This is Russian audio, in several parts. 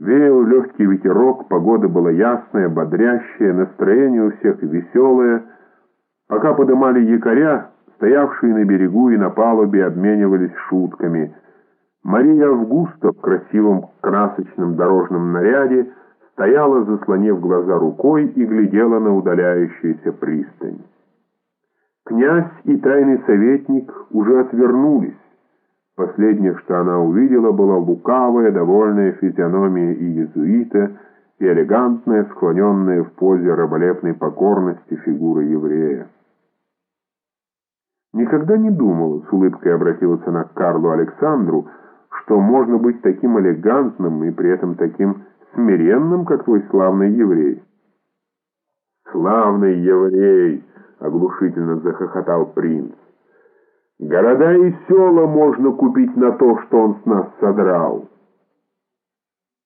Веял легкий ветерок, погода была ясная, бодрящая, настроение у всех веселое. Пока подымали якоря, стоявшие на берегу и на палубе обменивались шутками. Мария Августа в красивом красочном дорожном наряде стояла, заслонив глаза рукой, и глядела на удаляющуюся пристань. Князь и тайный советник уже отвернулись. Последнее, что она увидела, была лукавая, довольная физиономия иезуита, и элегантная, склоненная в позе раболепной покорности фигура еврея. Никогда не думала, с улыбкой обратилась она к Карлу Александру, что можно быть таким элегантным и при этом таким смиренным, как твой славный еврей. «Славный еврей!» — оглушительно захохотал принц. «Города и села можно купить на то, что он с нас содрал!»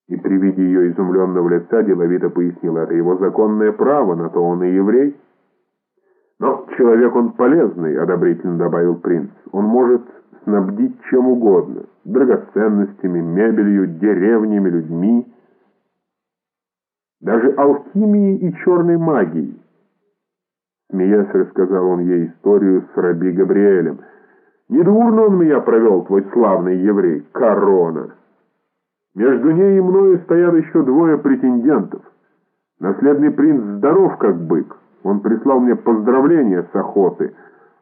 И при виде ее изумленного лица деловито пояснила, это его законное право, на то он и еврей. «Но человек он полезный», — одобрительно добавил принц. «Он может снабдить чем угодно, драгоценностями, мебелью, деревнями, людьми» даже алхимией и черной магией. Смеясь, рассказал он ей историю с раби Габриэлем. «Недурно он меня провел, твой славный еврей, корона. Между ней и мною стоят еще двое претендентов. Наследный принц здоров, как бык. Он прислал мне поздравления с охоты.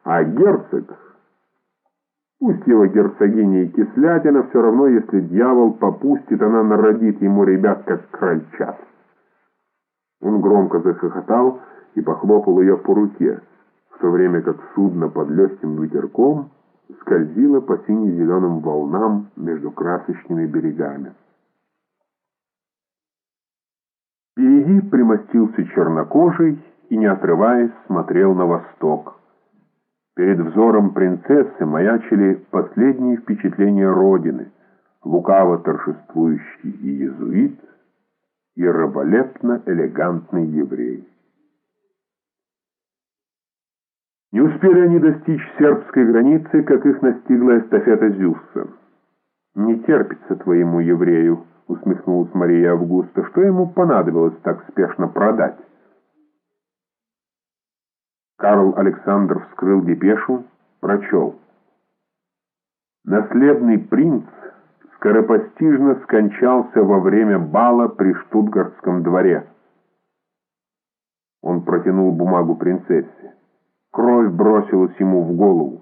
А герцог... Пусть его герцогиня и кислятина, все равно, если дьявол попустит, она народит ему ребят, как крольчат». Он громко захохотал и похлопал ее по руке, в то время как судно под легким ветерком скользило по сине-зеленым волнам между красочными берегами. Впереди примостился чернокожий и, не отрываясь, смотрел на восток. Перед взором принцессы маячили последние впечатления Родины, лукаво торжествующий иезуит — и раболепно-элегантный еврей. Не успели они достичь сербской границы, как их настигла эстафета Зюсса. «Не терпится твоему еврею», — усмехнулась Мария Августа, — «что ему понадобилось так спешно продать?» Карл Александр вскрыл депешу, прочел. «Наследный принц скоропостижно скончался во время бала при Штутгартском дворе. Он протянул бумагу принцессе. Кровь бросилась ему в голову.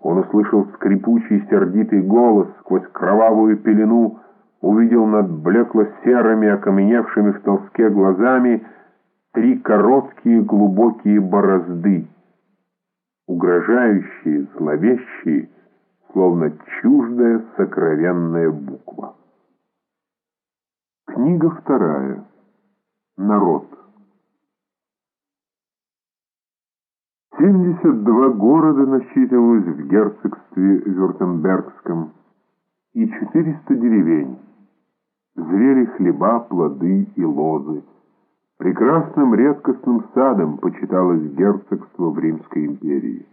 Он услышал скрипучий сердитый голос сквозь кровавую пелену, увидел над блекло-серыми, окаменевшими в толске глазами три короткие глубокие борозды, угрожающие, зловещие, словно чуждая сокровенная буква. Книга вторая. Народ. 72 города насчитывалось в герцогстве Вюртембергском и 400 деревень. Зрели хлеба, плоды и лозы. Прекрасным редкостным садом почиталось герцогство в Римской империи.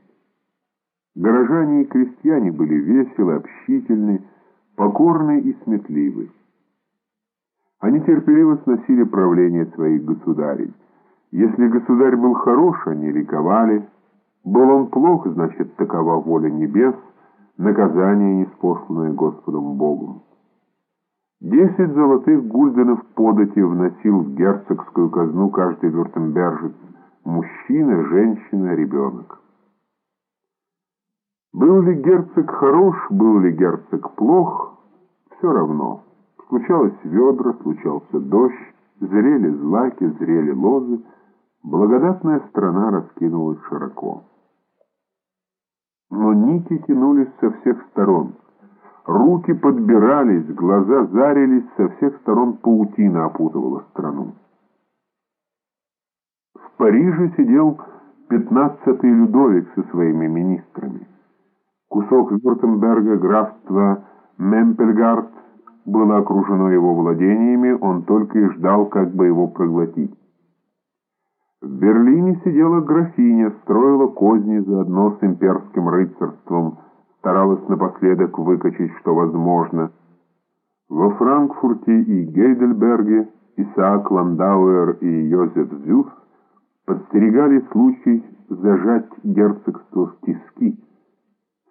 Горожане и крестьяне были веселы, общительны, покорны и сметливы. Они терпеливо сносили правление своих государей. Если государь был хорош, они ликовали. Был он плох, значит, такова воля небес, наказание, неспосланное Господом Богом. Десять золотых гульденов подати вносил в герцогскую казну каждый вюртембержец, мужчина, женщина, ребенок. Был ли герцог хорош, был ли герцог плох, все равно. Случалось ведра, случался дождь, зрели злаки, зрели лозы, благодатная страна раскинулась широко. Но нити тянулись со всех сторон. Руки подбирались, глаза зарились, со всех сторон паутина опутывала страну. В Париже сидел пятнадцатый Людовик со своими министрами. Кусок Вюртемберга, графства Мемпельгард, было окружено его владениями, он только и ждал, как бы его проглотить. В Берлине сидела графиня, строила козни заодно с имперским рыцарством, старалась напоследок выкачать, что возможно. Во Франкфурте и Гейдельберге Исаак Ландауэр и Йозеф Зюс подстерегали случай зажать герцогство в тиски.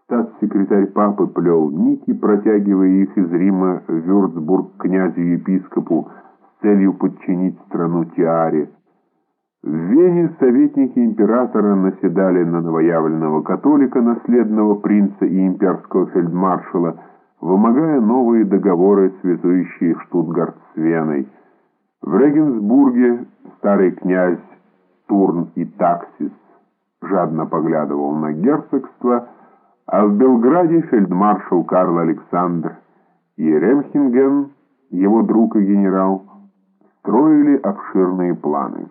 Статс-секретарь папы плел нити, протягивая их из Рима в Вюрцбург князю-епископу с целью подчинить страну Тиаре. В Вене советники императора наседали на новоявленного католика, наследного принца и имперского фельдмаршала, вымогая новые договоры, связующие Штутгарт с Веной. В Регенсбурге старый князь Турн и Таксис жадно поглядывал на герцогство, а в Белграде фельдмаршал Карл Александр и Ремхинген, его друг и генерал, строили обширные планы.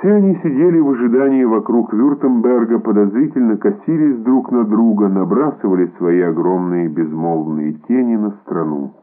Все они сидели в ожидании вокруг Вюртемберга, подозрительно косились друг на друга, набрасывали свои огромные безмолвные тени на страну.